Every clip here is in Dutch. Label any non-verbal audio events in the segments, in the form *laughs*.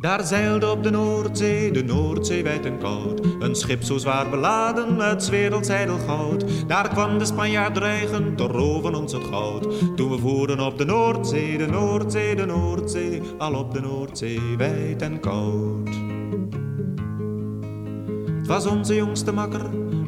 Daar zeilde op de Noordzee, de Noordzee wijd en koud. Een schip zo zwaar beladen met werelds goud. Daar kwam de Spanjaard dreigen te roven ons het goud. Toen we voeren op de Noordzee, de Noordzee, de Noordzee. Al op de Noordzee wijd en koud. Het was onze jongste makker,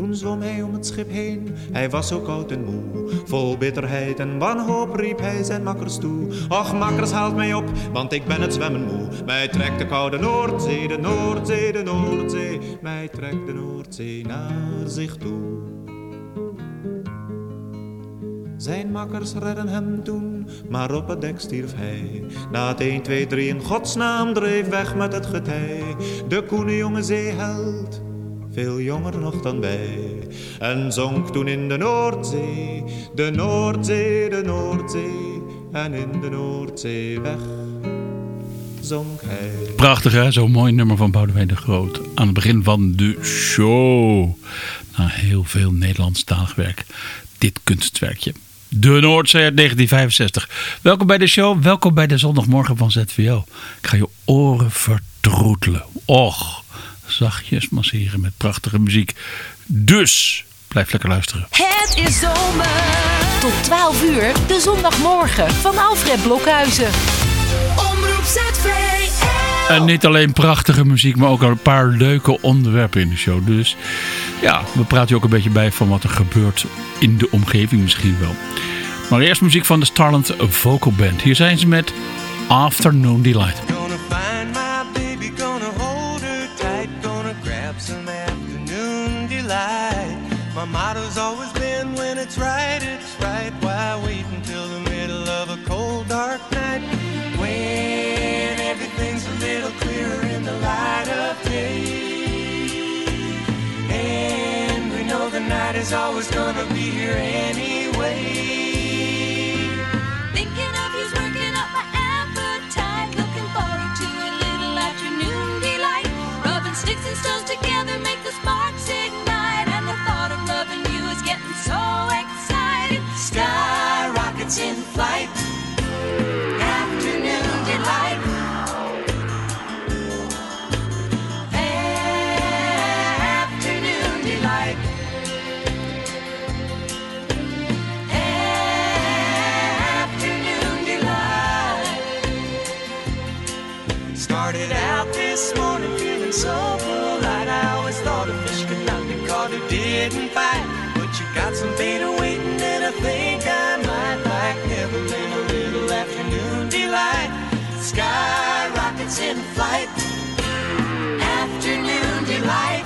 Toen zwom hij om het schip heen, hij was zo koud en moe. Vol bitterheid en wanhoop riep hij zijn makkers toe. Och, makkers, haalt mij op, want ik ben het zwemmen moe. Mij trekt de koude Noordzee, de Noordzee, de Noordzee. Mij trekt de Noordzee naar zich toe. Zijn makkers redden hem toen, maar op het dek stierf hij. Na het 1, 2, 3 in godsnaam dreef weg met het getij. De koene jonge zeeheld veel jonger nog dan wij. En zonk toen in de Noordzee, de Noordzee, de Noordzee. En in de Noordzee weg zonk hij. Prachtig hè, zo'n mooi nummer van Boudewijn de Groot. Aan het begin van de show. Na heel veel Nederlandstalig werk. Dit kunstwerkje. De Noordzee uit 1965. Welkom bij de show, welkom bij de zondagmorgen van ZVO. Ik ga je oren vertroetelen. Och zachtjes masseren met prachtige muziek. Dus blijf lekker luisteren. Het is zomer. Tot 12 uur, de zondagmorgen van Alfred Blokhuizen. Omroep ZVL. En niet alleen prachtige muziek, maar ook een paar leuke onderwerpen in de show. Dus ja, we praten je ook een beetje bij van wat er gebeurt in de omgeving misschien wel. Maar eerst muziek van de Starland Vocal Band. Hier zijn ze met Afternoon Delight. My motto's always been when it's right, it's right. Why wait until the middle of a cold, dark night? When everything's a little clearer in the light of day. And we know the night is always gonna be here anyway. Thinking of you's working up my appetite. Looking forward to a little afternoon delight. Rubbing sticks and stones together make the sparks so exciting. Sky rockets in flight. Afternoon delight. Afternoon delight. Afternoon delight. Started out this morning feeling so polite. I always thought a fish could not be caught who didn't fight. In flight. Afternoon delight.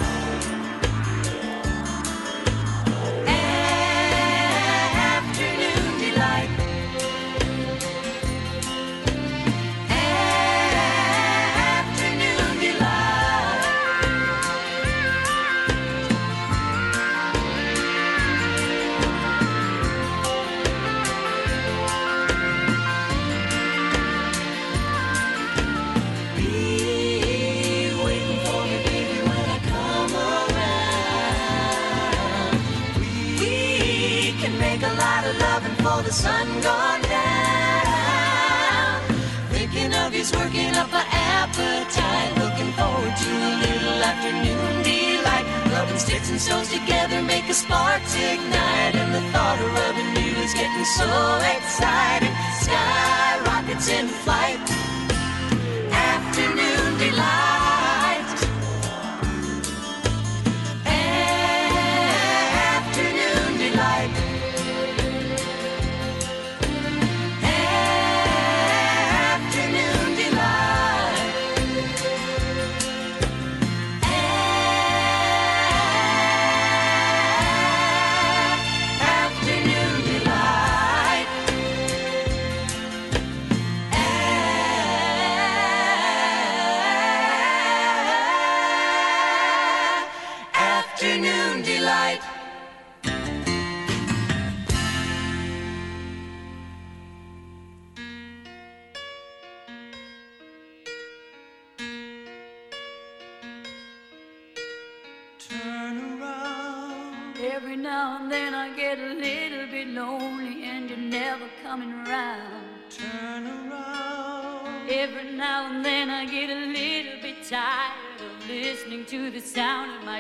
and stones together make a spark ignite. And the thought of rubbing you is getting so exciting. Sky rockets in flight.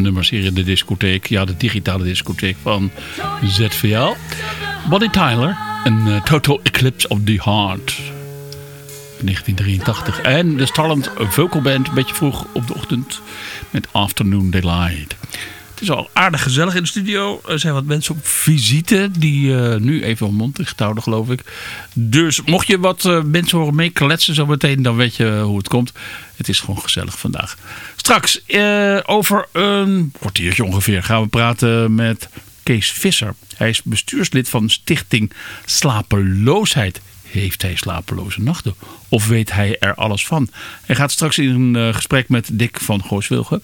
Allermooiste nummers hier in de discotheek. Ja, de digitale discotheek van ZVL. Bonnie Tyler, een eh, Total Eclipse of the Heart. 1983. En de Starland Vocal Band, een beetje vroeg op de ochtend, met Afternoon Delight. Het is al aardig gezellig in de studio. Er zijn wat mensen op visite die eh, nu even mond dicht houden, geloof ik. Dus mocht je wat eh, mensen horen meekletsen zo meteen, dan weet je hoe het komt. Het is gewoon gezellig vandaag. Straks, eh, over een kwartiertje ongeveer, gaan we praten met Kees Visser. Hij is bestuurslid van Stichting Slapeloosheid. Heeft hij slapeloze nachten? Of weet hij er alles van? Hij gaat straks in een gesprek met Dick van Gooswilgen,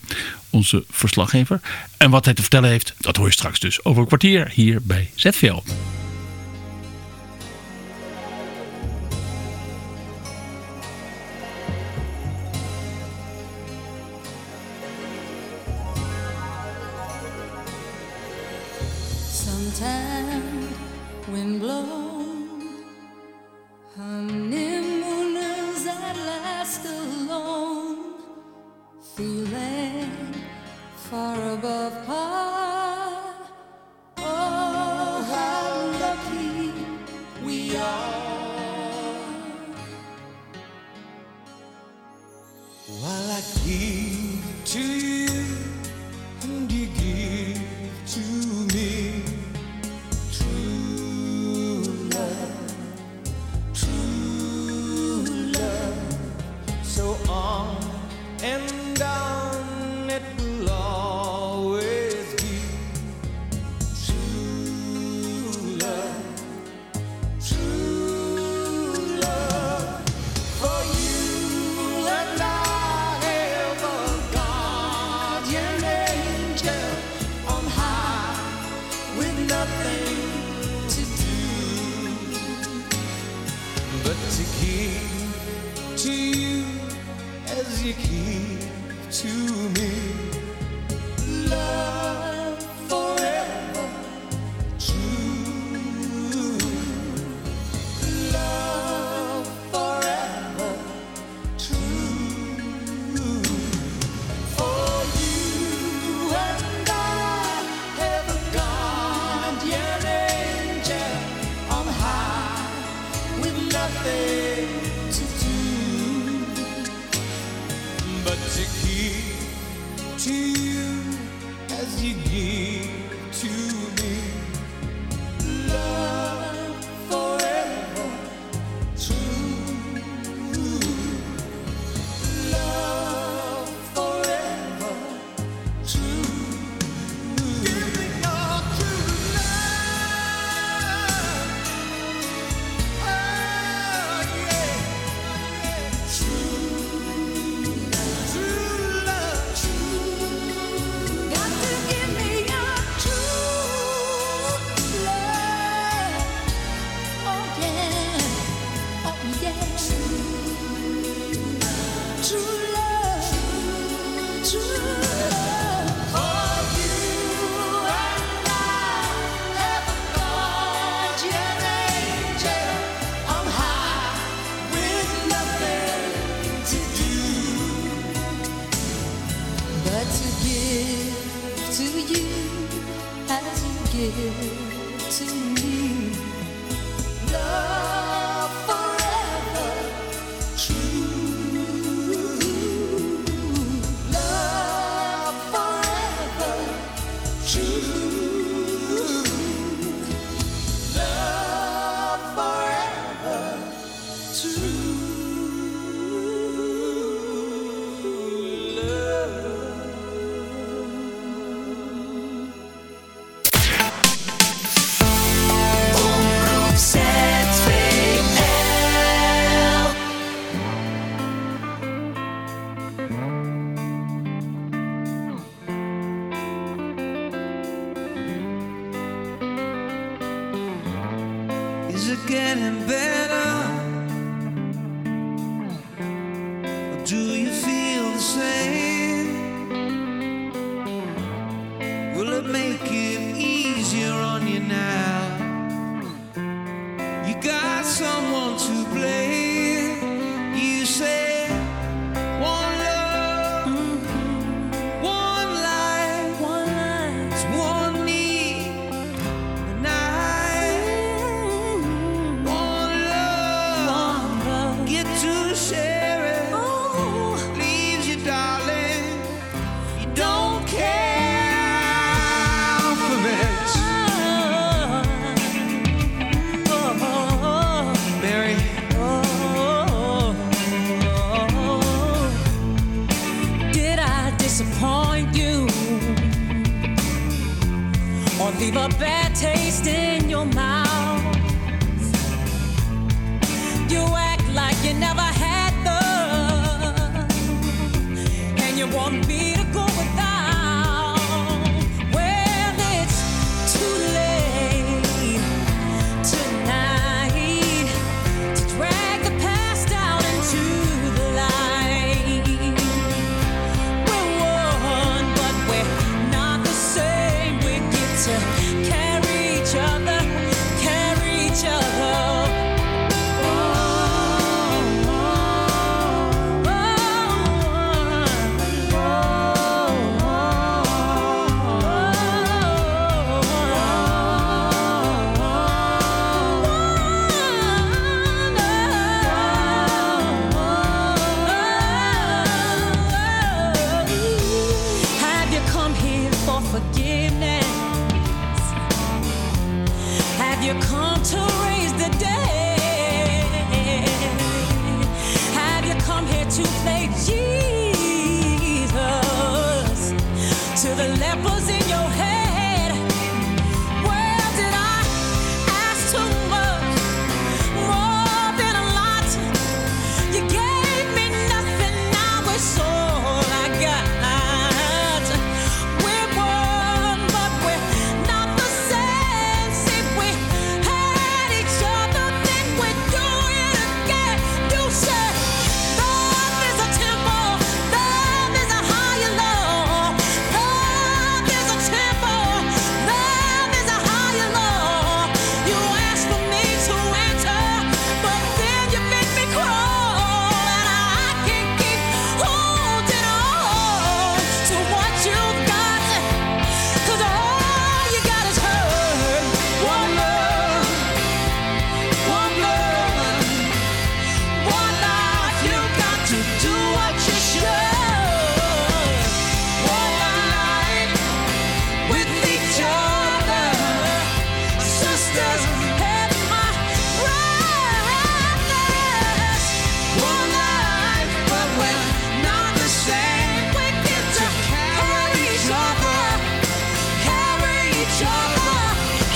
onze verslaggever. En wat hij te vertellen heeft, dat hoor je straks dus over een kwartier hier bij ZVL. of heart.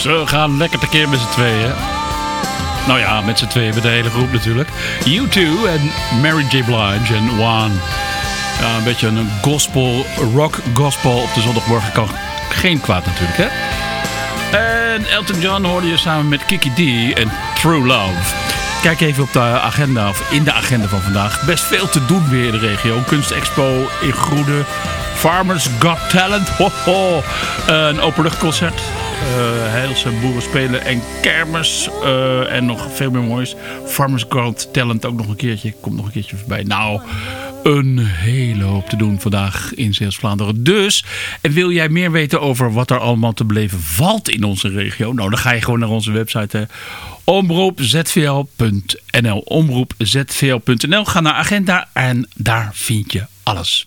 Ze gaan lekker tekeer met z'n tweeën. Nou ja, met z'n tweeën, met de hele groep natuurlijk. U2 en Mary J. Blige en. Ja, een beetje een gospel, rock gospel op de zondagmorgen kan geen kwaad natuurlijk, hè? En Elton John hoorde je samen met Kiki D en True Love. Kijk even op de agenda, of in de agenda van vandaag. Best veel te doen weer in de regio. Kunstexpo in Groene. Farmers Got Talent. Ho, ho. Een openluchtconcert. Eh Heelse boeren spelen en kermis. eh, en nog veel meer moois. Farmers Got Talent ook nog een keertje. Komt nog een keertje voorbij. Nou, een hele hoop te doen vandaag in Zeeuws-Vlaanderen. Dus, en wil jij meer weten over wat er allemaal te beleven valt in onze regio? Nou, dan ga je gewoon naar onze website. Omroepzvl.nl Omroepzvl.nl Ga naar agenda en daar vind je alles.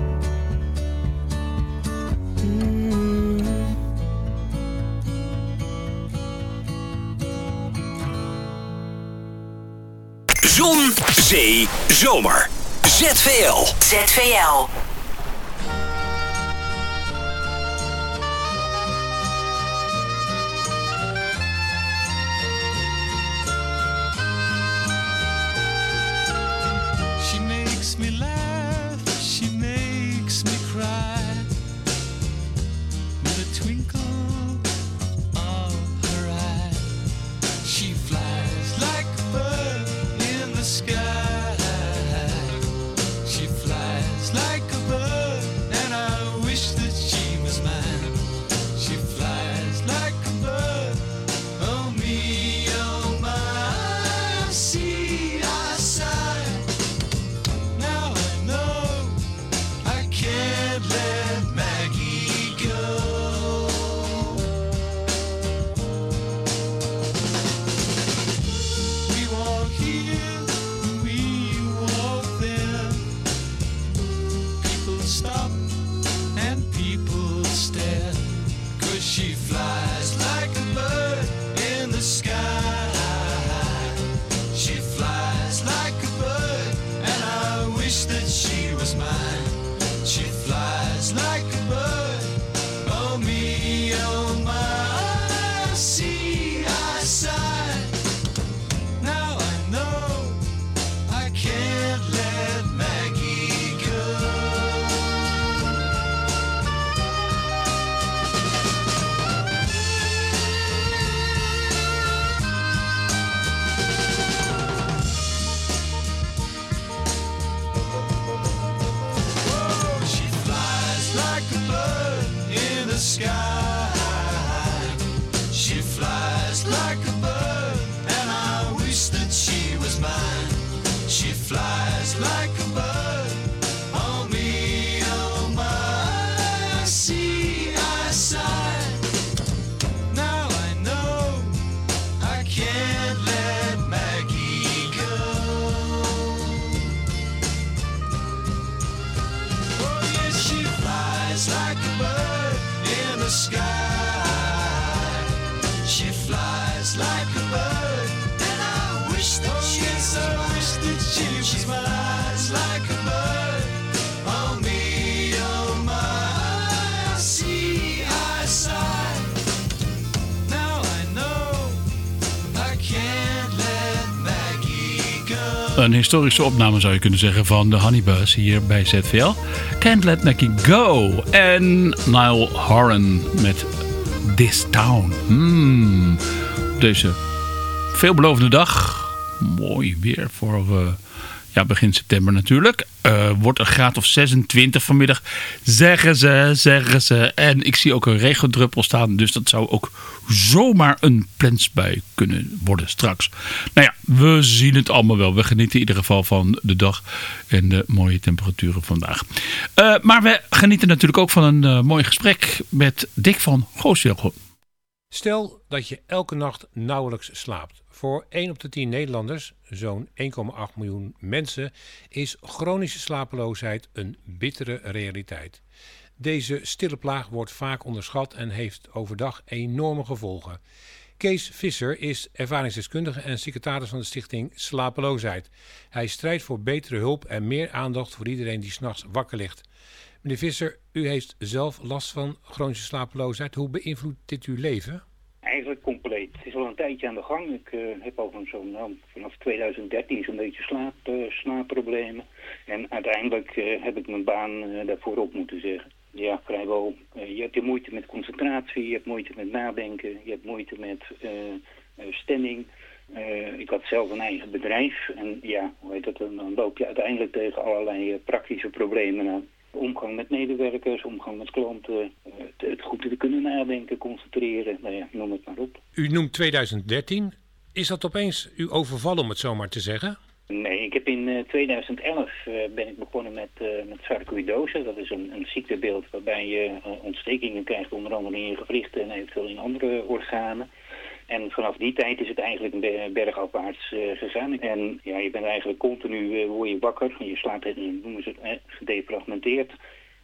Zee, zomer. ZVL. ZVL. She makes me laugh, een historische opname zou je kunnen zeggen van de Honeybus hier bij ZVL. Can't Let Mackie Go en Niall Horan met This Town. Hmm. Deze veelbelovende dag. Mooi weer voor eh, ja, begin september natuurlijk. Eh, wordt een graad of 26 vanmiddag. Zeggen ze, zeggen ze. En ik zie ook een regendruppel staan. Dus dat zou ook zomaar een plensbui kunnen worden straks. Nou ja, we zien het allemaal wel. We genieten in ieder geval van de dag en de mooie temperaturen vandaag. Eh, maar we genieten natuurlijk ook van een eh, mooi gesprek met Dick van Gooswilgo. Stel dat je elke nacht nauwelijks slaapt. Voor 1 op de 10 Nederlanders, zo'n 1,8 miljoen mensen, is chronische slapeloosheid een bittere realiteit. Deze stille plaag wordt vaak onderschat en heeft overdag enorme gevolgen. Kees Visser is ervaringsdeskundige en secretaris van de stichting Slapeloosheid. Hij strijdt voor betere hulp en meer aandacht voor iedereen die s'nachts wakker ligt. Meneer Visser, u heeft zelf last van chronische slapeloosheid. Hoe beïnvloedt dit uw leven? Compleet. Het is al een tijdje aan de gang. Ik eh, heb al van zo'n nou, vanaf 2013 zo'n beetje slaap, eh, slaapproblemen. En uiteindelijk eh, heb ik mijn baan daarvoor op moeten zeggen. Ja, vrijwel. je hebt je moeite met concentratie, je hebt moeite met nadenken, je hebt moeite met stemming. Ik had zelf een eigen bedrijf en ja, hoe heet dat, dan loop je uiteindelijk tegen allerlei praktische problemen aan. Omgang met medewerkers, omgang met klanten, eh, het, het goed te kunnen nadenken, concentreren, nou ja, noem het maar op. U noemt 2013. Is dat opeens u overvallen, om het zo maar te zeggen? Nee, ik heb in eh, 2011 eh, ben ik begonnen met, eh met sarcoïdose. Dat is een, een ziektebeeld waarbij je eh, ontstekingen krijgt, onder andere in je gewrichten en eventueel in andere organen. En vanaf die tijd is het eigenlijk een be- bergafwaarts eh, gegaan. En ja, je bent eigenlijk continu, eh, word je wakker. Je slaapt, het, noemen ze het, eh, gedefragmenteerd.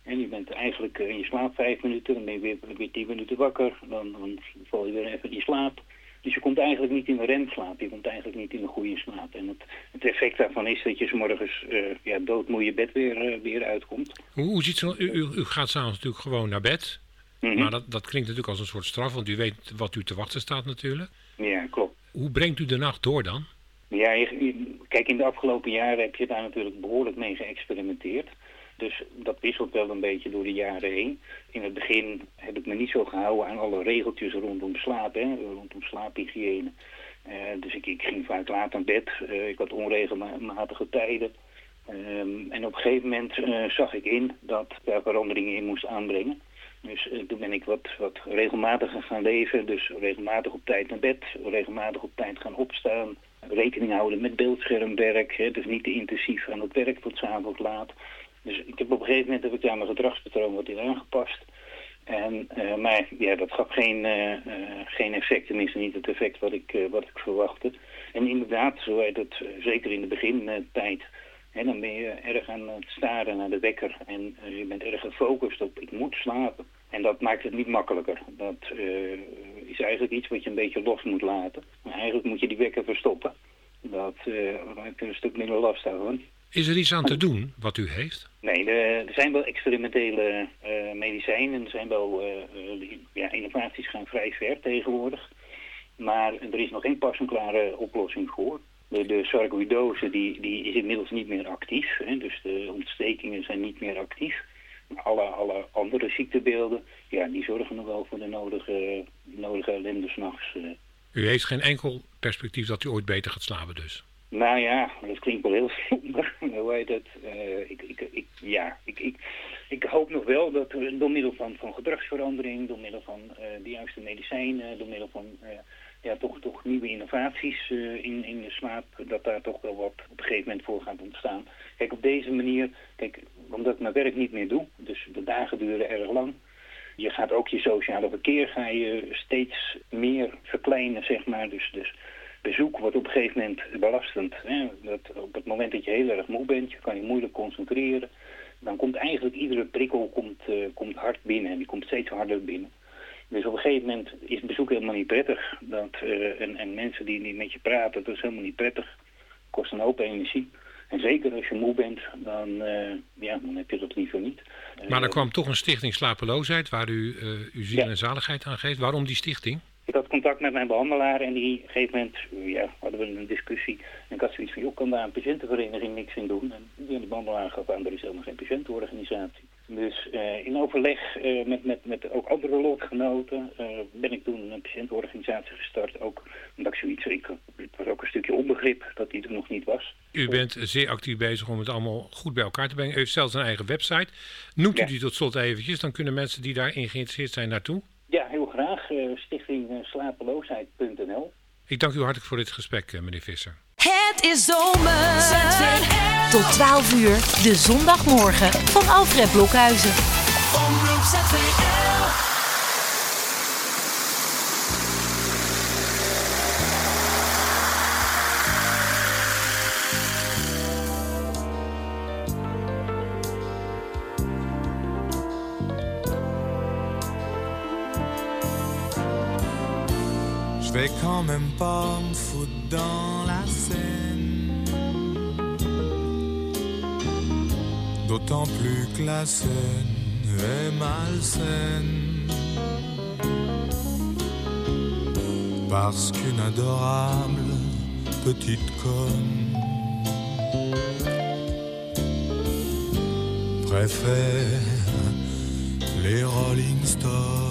En je bent eigenlijk, eh, je slaapt vijf minuten, dan ben je weer, weer tien minuten wakker. Dan, dan val je weer even in slaap. Dus je komt eigenlijk niet in een remslaap. Je komt eigenlijk niet in een goede slaap. En het, het effect daarvan is dat je 's morgens eh, ja, doodmoe je bed weer, eh, weer uitkomt. Hoe, hoe ziet zo, u, u, u gaat s'avonds natuurlijk gewoon naar bed. Mhm. Maar dat, dat klinkt natuurlijk als een soort straf, want u weet wat u te wachten staat natuurlijk. Ja, klopt. Hoe brengt u de nacht door dan? Ja, je- je- kijk, in de afgelopen jaren heb je daar natuurlijk behoorlijk mee geëxperimenteerd. Dus dat wisselt wel een beetje door de jaren heen. In het begin heb ik me niet zo gehouden aan alle regeltjes rondom slaap, hè, rondom slaaphygiëne. Eh, dus ik, ik ging vaak laat aan bed. Eh, ik had onregelmatige tijden. Ehm, en op een gegeven moment eh, zag ik in dat ik daar veranderingen in moest aanbrengen. Dus eh, toen ben ik wat, wat regelmatiger gaan leven. Dus regelmatig op tijd naar bed, regelmatig op tijd gaan opstaan. Rekening houden met beeldschermwerk. Hè, dus niet te intensief aan het werk tot 's avonds laat. Dus ik heb op een gegeven moment heb ik daar mijn gedragspatroon wat in aangepast. En, eh, maar ja, dat gaf geen, eh, geen effect, tenminste niet het effect wat ik, wat ik verwachtte. En inderdaad, zo heet het, zeker in de begintijd, dan ben je erg aan het staren naar de wekker. En je bent erg gefocust op, ik moet slapen. En dat maakt het niet makkelijker. Dat eh, is eigenlijk iets wat je een beetje los moet laten. Maar eigenlijk moet je die wekker verstoppen. Dat eh daar heb je een stuk minder last van. Is er iets aan te doen wat u heeft? Nee, er, zijn wel experimentele eh, medicijnen. Er zijn wel eh, eh, ja, innovaties gaan vrij ver tegenwoordig. Maar er is nog geen pas-en-klare oplossing voor. De, de die, die is inmiddels niet meer actief. Hè, dus de ontstekingen zijn niet meer actief. Alle, alle andere ziektebeelden, ja, die zorgen nog wel voor de nodige, nodige ellende s'nachts. eh. U heeft geen enkel perspectief dat u ooit beter gaat slapen dus. Nou ja, dat klinkt wel heel *laughs* somber. Hoe heet het? Eh, ik, ik, ik, ja, ik, ik, ik hoop nog wel dat door middel van, van gedragsverandering, door middel van eh, de juiste medicijnen, door middel van ja, toch, toch nieuwe innovaties eh, in, in de slaap, dat daar toch wel wat op een gegeven moment voor gaat ontstaan. Kijk, op deze manier, kijk, omdat ik mijn werk niet meer doe, dus de dagen duren erg lang. Je gaat ook je sociale verkeer ga je steeds meer verkleinen, zeg maar. Dus, dus bezoek wordt op een gegeven moment belastend. Hè? Dat op het moment dat je heel erg moe bent, je kan je moeilijk concentreren. Dan komt eigenlijk iedere prikkel komt, eh, komt hard binnen en die komt steeds harder binnen. Dus op een gegeven moment is bezoek helemaal niet prettig. Dat, eh, en, en mensen die niet met je praten, dat is helemaal niet prettig. Kost een hoop energie. En zeker als je moe bent, dan, eh, ja, dan heb je dat liever niet. Maar er Eh, kwam toch een stichting Slapeloosheid waar u uw ziel Ja. en zaligheid aan geeft. Waarom die stichting? Ik had contact met mijn behandelaar en die op een gegeven moment ja, hadden we een discussie. En ik had zoiets van, joh, kan daar een patiëntenvereniging niks in doen? En die die behandelaar gaf aan, er is helemaal geen patiëntenorganisatie. Dus eh, in overleg eh, met, met, met ook andere lotgenoten eh, ben ik toen een patiëntenorganisatie gestart. Ook omdat ik zoiets, ik, het was ook een stukje onbegrip dat die er nog niet was. U bent zeer actief bezig om het allemaal goed bij elkaar te brengen. U heeft zelfs een eigen website. Noemt u Ja. die tot slot eventjes, dan kunnen mensen die daarin geïnteresseerd zijn naartoe. Ja, heel graag. eh, stichting slapeloosheid.nl. Ik dank u hartelijk voor dit gesprek, meneer Visser. Het is zomer. Tot 12 uur, de zondagmorgen van Alfred Blokhuizen. Omroep ZVL. Je vais quand même pas me foutre dans D'autant plus que la scène est malsaine. Parce qu'une adorable petite conne préfère les Rolling Stones.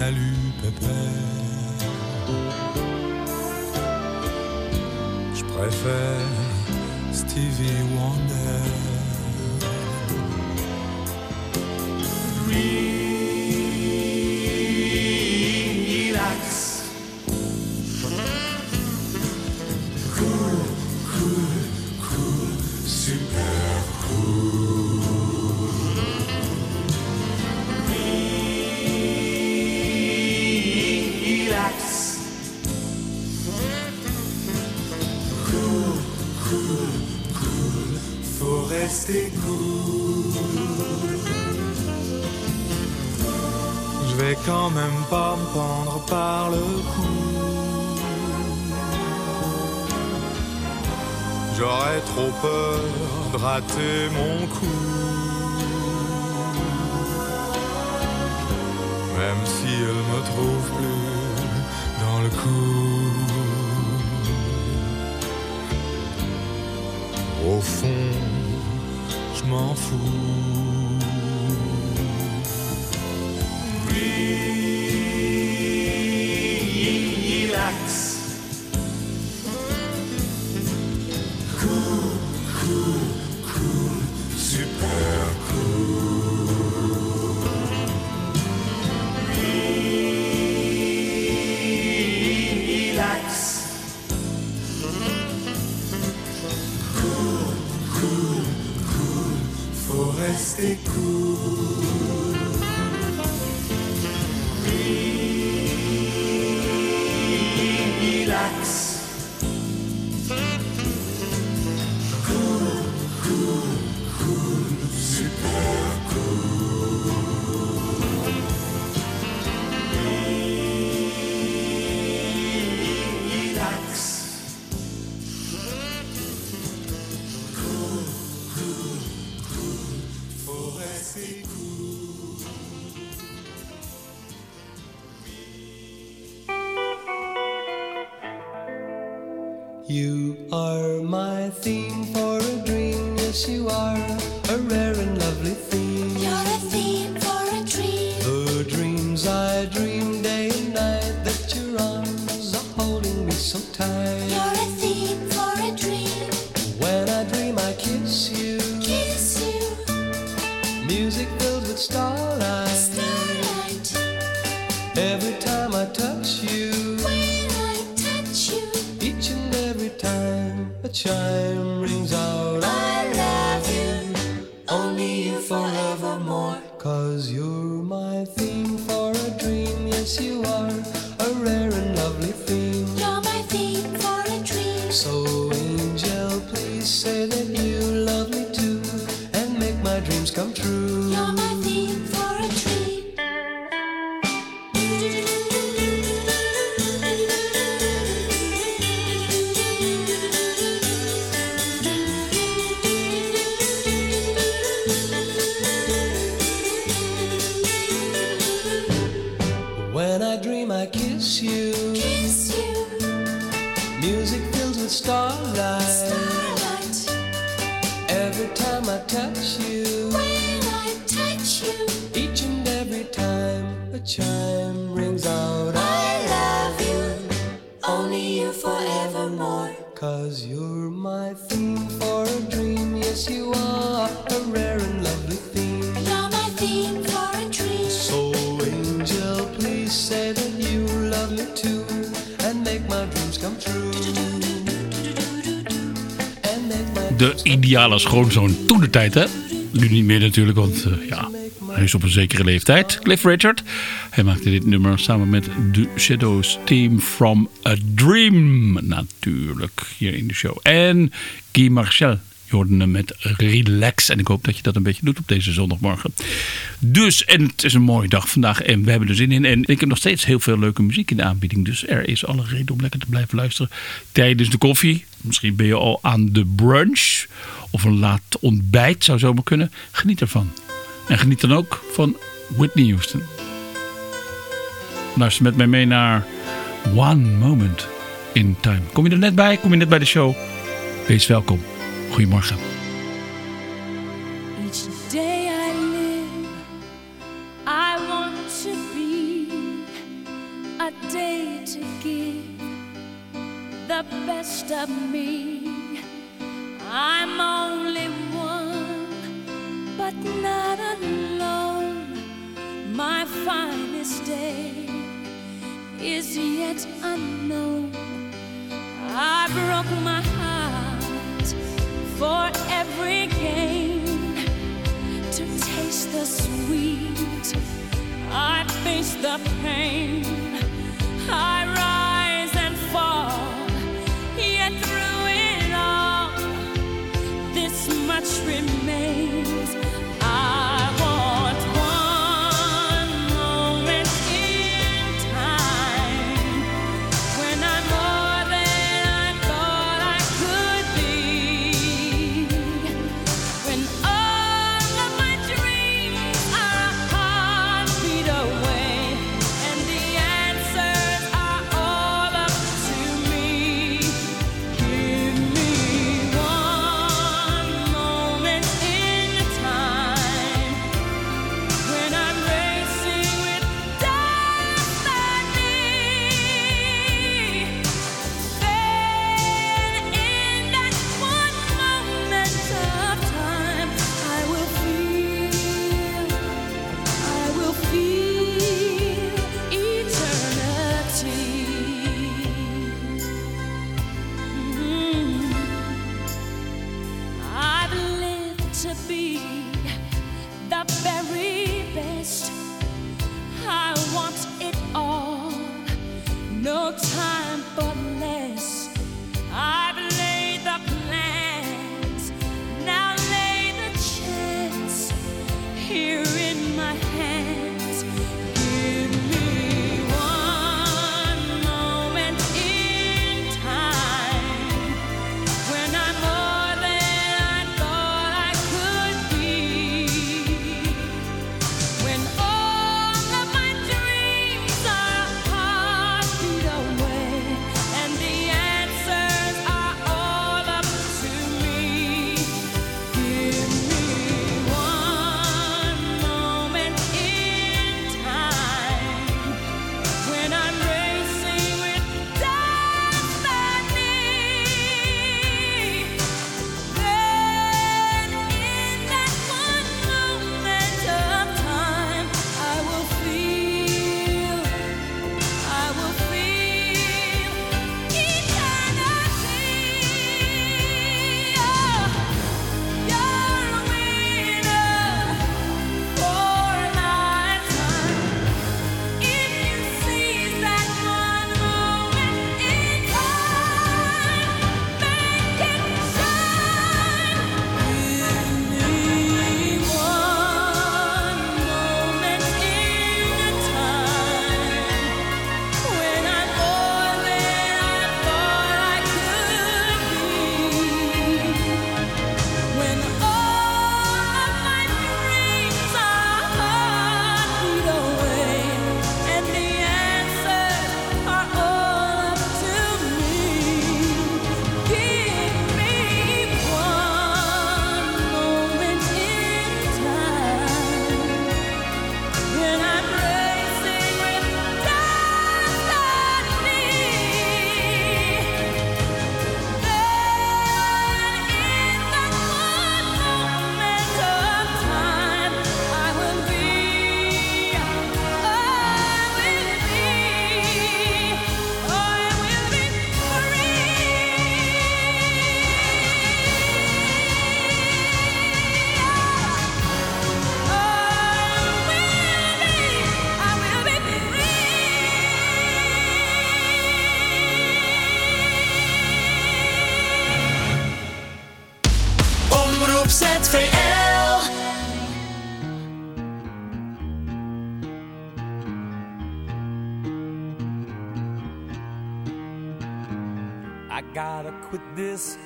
Salut pépère. Je préfère Stevie Wonder. Peur de rater mon coup. Même si elle me trouve plus dans le coup. Au fond, je m'en fous. you each and every time I try. De ideale schoonzoon toen de tijd, hè? Nu niet meer natuurlijk, want eh, ja, hij is op een zekere leeftijd. Cliff Richard. Hij maakte dit nummer samen met The Shadows Team from a Dream. Natuurlijk, hier in de show. En Guy Marchel. Je met Relax. En ik hoop dat je dat een beetje doet op deze zondagmorgen. Dus, en het is een mooie dag vandaag. En we hebben er zin in. En ik heb nog steeds heel veel leuke muziek in de aanbieding. Dus er is alle reden om lekker te blijven luisteren. Tijdens de koffie. Misschien ben je al aan de brunch. Of een laat ontbijt zou zomaar kunnen. Geniet ervan. En geniet dan ook van Whitney Houston. Luister met mij mee naar One Moment in Time. Kom je er net bij? Kom je net bij de show? Wees welkom. Goedemorgen. Best of me. I'm only one, but not alone. My finest day is yet unknown. I broke my heart for every gain to taste the sweet. I face the pain. I rise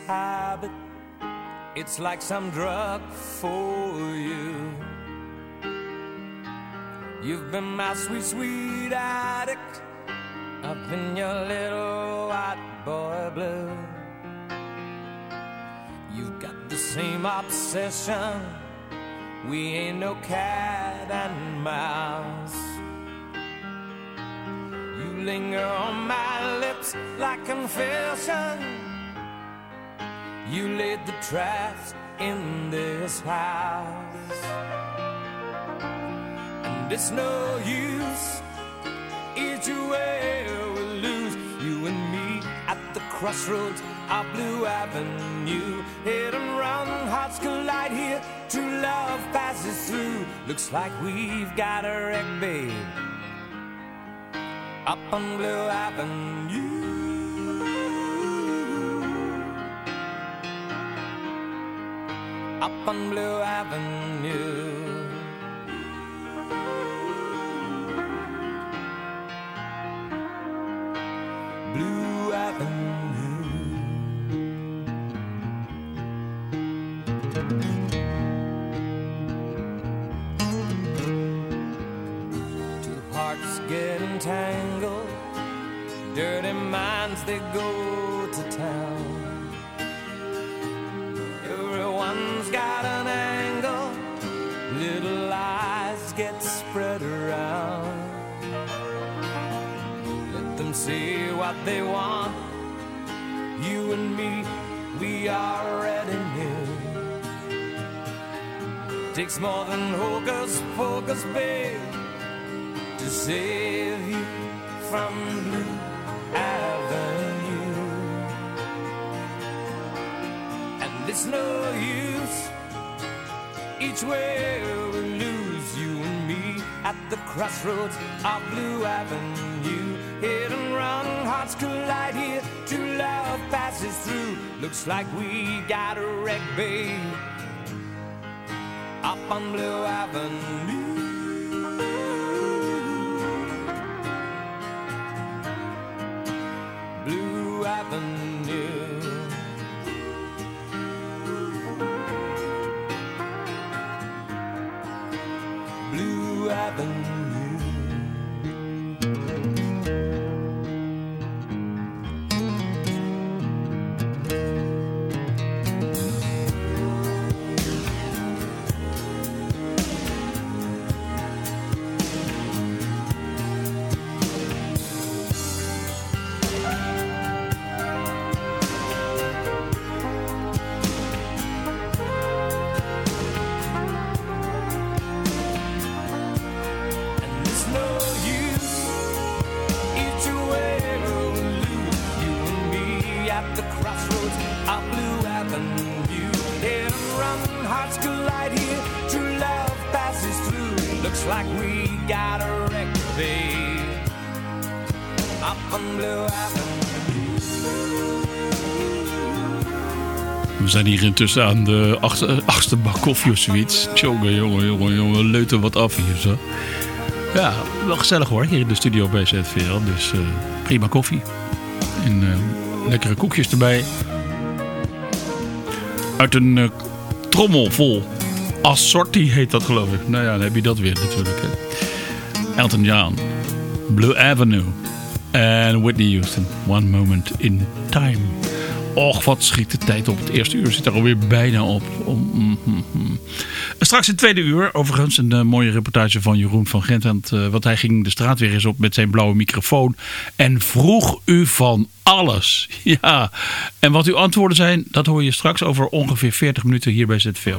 habit. It's like some drug for you. You've been my sweet, sweet addict. I've been your little white boy blue. You've got the same obsession. We ain't no cat and mouse. You linger on my lips like confession. You laid the traps in this house. And it's no use. Either way we lose. You and me at the crossroads of Blue Avenue. Hit and run, hearts collide here. True love passes through. Looks like we've got a wreck, babe. Up on Blue Avenue. Up on Blue Avenue. Takes more than hocus pocus, babe, to save you from Blue Avenue. And it's no use. Each way we lose you and me at the crossroads of Blue Avenue. Hit and run, hearts collide here. True love passes through. Looks like we got a wreck, babe. Up on Blue Avenue. Intussen aan de achtste, achtste bak koffie of zoiets. Jongen, jongen, jongen, jongen. Leuten wat af hier zo. Ja, wel gezellig hoor. Hier in de studio bij ZVL. Dus eh, prima koffie. En eh, lekkere koekjes erbij. Uit een eh, trommel vol. Assorti heet dat geloof ik. Nou ja, dan heb je dat weer natuurlijk. Hè. Elton John. Blue Avenue. En Whitney Houston. One Moment in Time. Och, wat schiet de tijd op. Het eerste uur zit er alweer bijna op. Om, mm, mm, mm. Straks in tweede uur, overigens, een eh, mooie reportage van Jeroen van Gent. Want, want hij ging de straat weer eens op met zijn blauwe microfoon. En vroeg u van alles. *laughs* Ja, en wat uw antwoorden zijn, dat hoor je straks over ongeveer 40 minuten hier bij ZVL.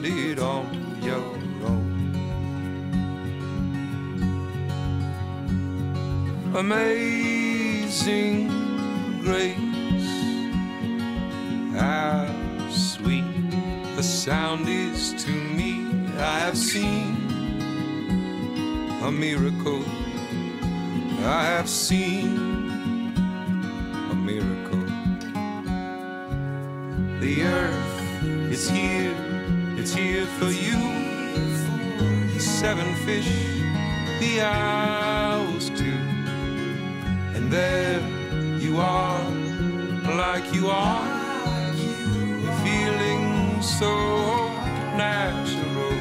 Find it on your own. Amazing grace, how sweet the sound is to me. I have seen a miracle. I have seen a miracle. The earth is here, it's here for you. Seven fish, the owls too. And there you are like you are. Feeling so natural.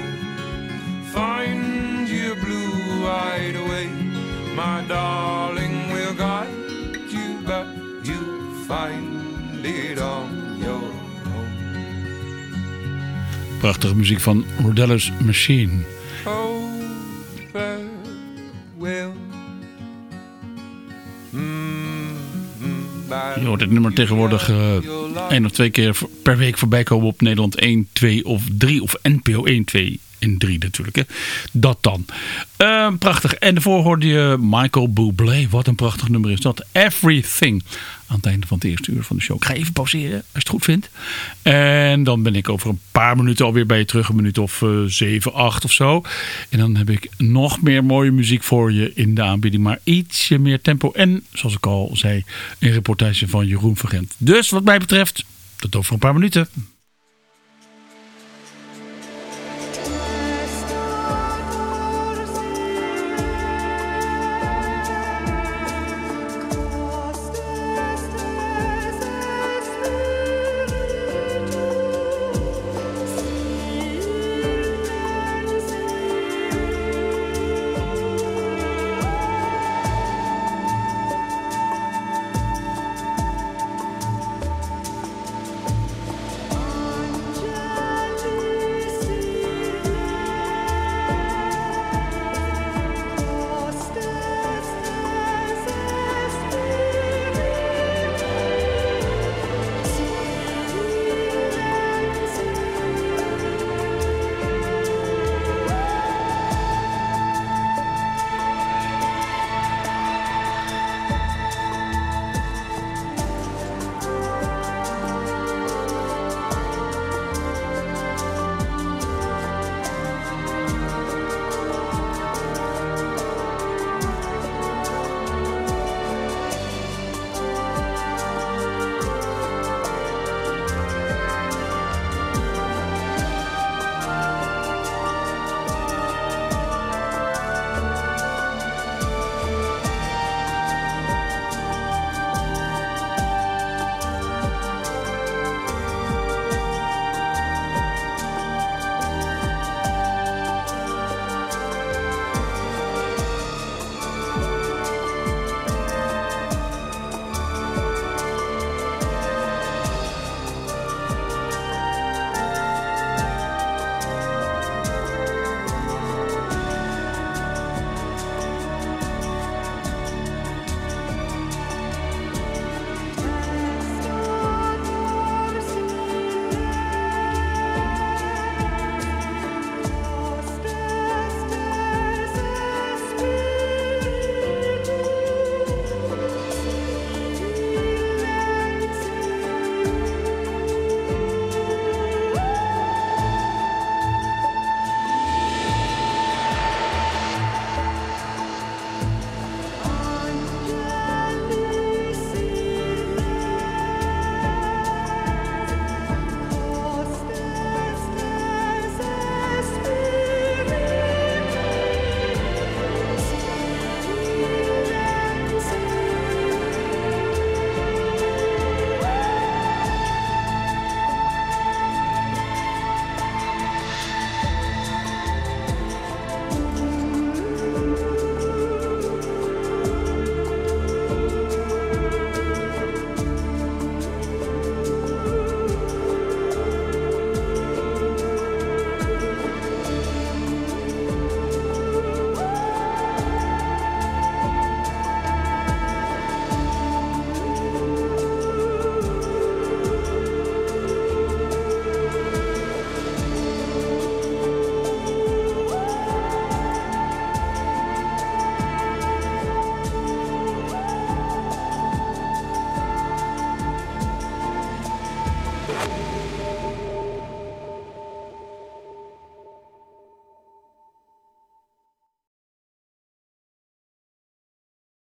Find your blue eyed away, my darling. Prachtige muziek van Rodello's Machine. Oh, farewell. Je hoort het nummer tegenwoordig eh één of twee keer per week voorbij komen op Nederland 1, 2 of 3. Of NPO 1, 2 en 3 natuurlijk. Hè. Dat dan. Eh, prachtig. En daarvoor hoorde je Michael Bublé. Wat een prachtig nummer is dat. Everything. Aan het einde van het eerste uur van de show. Ik ga even pauzeren als je het goed vindt. En dan ben ik over een paar minuten alweer bij je terug. Een minuut of uh, 7, 8 of zo. En dan heb ik nog meer mooie muziek voor je in de aanbieding. Maar ietsje meer tempo. En zoals ik al zei, een reportage van Jeroen Vergent. Dus wat mij betreft, tot over een paar minuten.